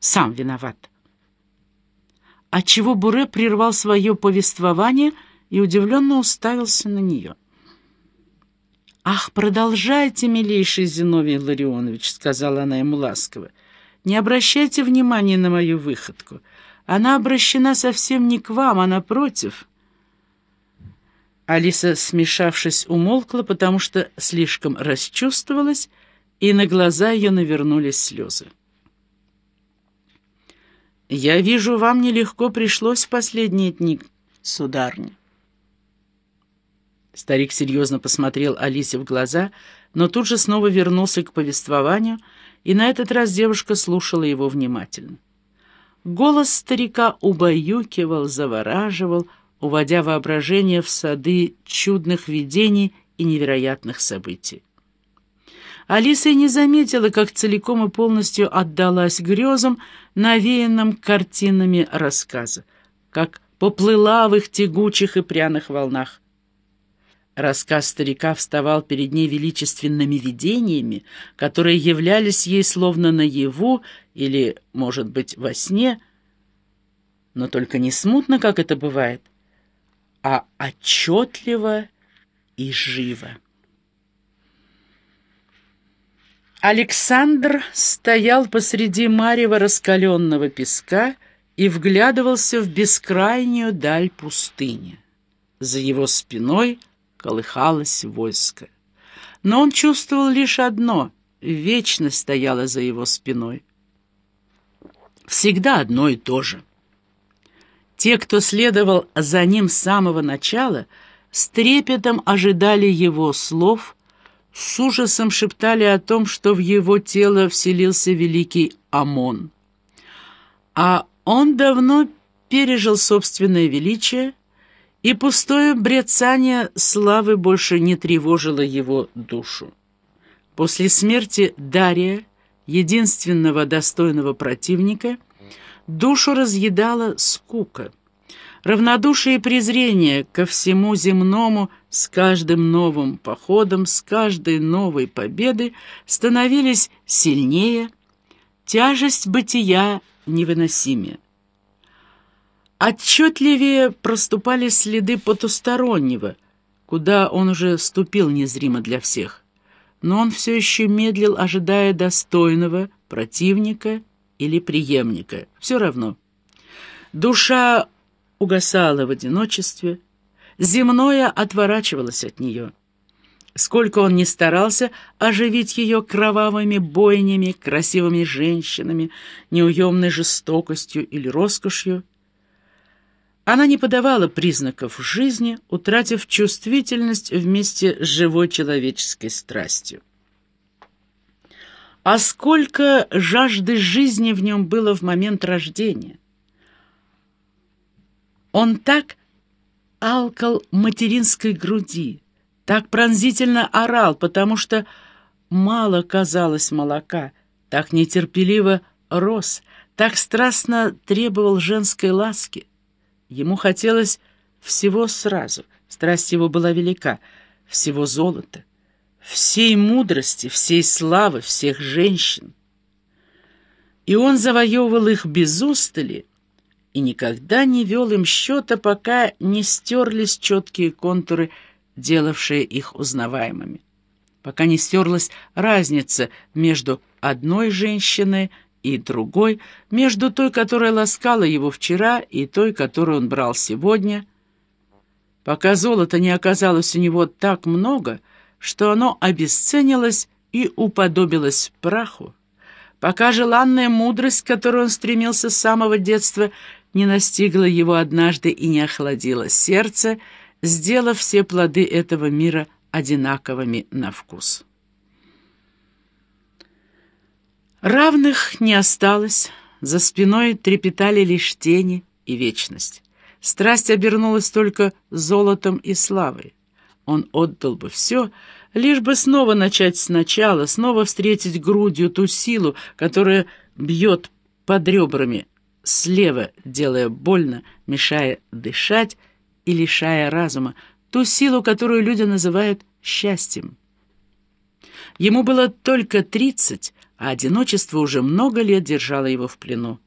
сам виноват. Отчего Буре прервал свое повествование и удивленно уставился на нее. «Ах, продолжайте, милейший Зиновий Ларионович», — сказала она ему ласково. «Не обращайте внимания на мою выходку. Она обращена совсем не к вам, а напротив». Алиса, смешавшись, умолкла, потому что слишком расчувствовалась, и на глаза ее навернулись слезы. «Я вижу, вам нелегко пришлось в последние дни, сударня». Старик серьезно посмотрел Алисе в глаза, но тут же снова вернулся к повествованию, и на этот раз девушка слушала его внимательно. Голос старика убаюкивал, завораживал, уводя воображение в сады чудных видений и невероятных событий. Алиса и не заметила, как целиком и полностью отдалась грезам, навеянным картинами рассказа, как поплыла в их тягучих и пряных волнах. Рассказ старика вставал перед ней величественными видениями, которые являлись ей словно наяву или, может быть, во сне, но только не смутно, как это бывает, а отчетливо и живо. Александр стоял посреди марева раскаленного песка и вглядывался в бескрайнюю даль пустыни. За его спиной колыхалось войско. Но он чувствовал лишь одно — вечность стояла за его спиной. Всегда одно и то же. Те, кто следовал за ним с самого начала, с трепетом ожидали его слов — с ужасом шептали о том, что в его тело вселился великий Амон. А он давно пережил собственное величие, и пустое брецание славы больше не тревожило его душу. После смерти Дария, единственного достойного противника, душу разъедала скука. Равнодушие и презрение ко всему земному с каждым новым походом, с каждой новой победой становились сильнее, тяжесть бытия невыносимее. Отчетливее проступали следы потустороннего, куда он уже ступил незримо для всех. Но он все еще медлил, ожидая достойного противника или преемника. Все равно. Душа угасала в одиночестве, земное отворачивалось от нее. Сколько он ни старался оживить ее кровавыми бойнями, красивыми женщинами, неуемной жестокостью или роскошью, она не подавала признаков жизни, утратив чувствительность вместе с живой человеческой страстью. А сколько жажды жизни в нем было в момент рождения! Он так алкал материнской груди, так пронзительно орал, потому что мало казалось молока, так нетерпеливо рос, так страстно требовал женской ласки. Ему хотелось всего сразу, страсть его была велика, всего золота, всей мудрости, всей славы, всех женщин. И он завоевывал их без устали, и никогда не вел им счета, пока не стерлись четкие контуры, делавшие их узнаваемыми, пока не стерлась разница между одной женщиной и другой, между той, которая ласкала его вчера, и той, которую он брал сегодня, пока золота не оказалось у него так много, что оно обесценилось и уподобилось праху, пока желанная мудрость, к которой он стремился с самого детства, не настигла его однажды и не охладила сердце, сделав все плоды этого мира одинаковыми на вкус. Равных не осталось, за спиной трепетали лишь тени и вечность. Страсть обернулась только золотом и славой. Он отдал бы все, лишь бы снова начать сначала, снова встретить грудью ту силу, которая бьет под ребрами, слева делая больно, мешая дышать и лишая разума, ту силу, которую люди называют счастьем. Ему было только тридцать, а одиночество уже много лет держало его в плену.